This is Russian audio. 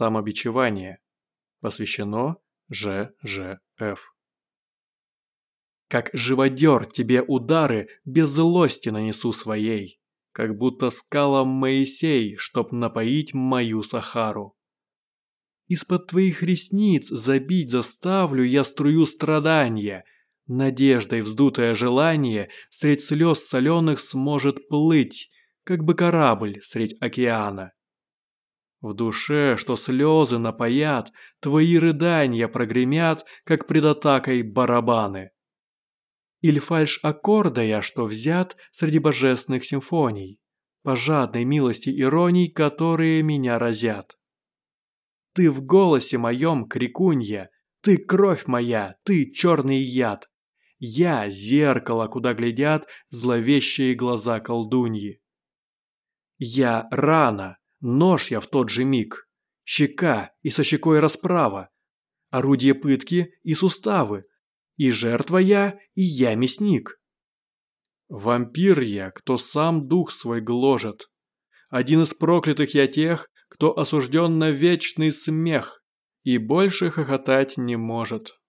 Самобичевание. Посвящено Ж.Ж.Ф. Как живодер тебе удары без злости нанесу своей, Как будто скалам Моисей, чтоб напоить мою Сахару. Из-под твоих ресниц забить заставлю я струю страдания, Надеждой вздутое желание средь слез соленых сможет плыть, Как бы корабль средь океана. В душе, что слезы напоят, твои рыдания прогремят, как пред атакой барабаны. Или фальш аккорда я, что взят среди божественных симфоний, по жадной милости ироний, которые меня разят. Ты в голосе моем, крикунья, ты кровь моя, ты черный яд. Я зеркало, куда глядят зловещие глаза колдуньи. Я рана, Нож я в тот же миг. Щека и со щекой расправа. Орудие пытки и суставы. И жертва я, и я мясник. Вампир я, кто сам дух свой гложет. Один из проклятых я тех, кто осужден на вечный смех и больше хохотать не может.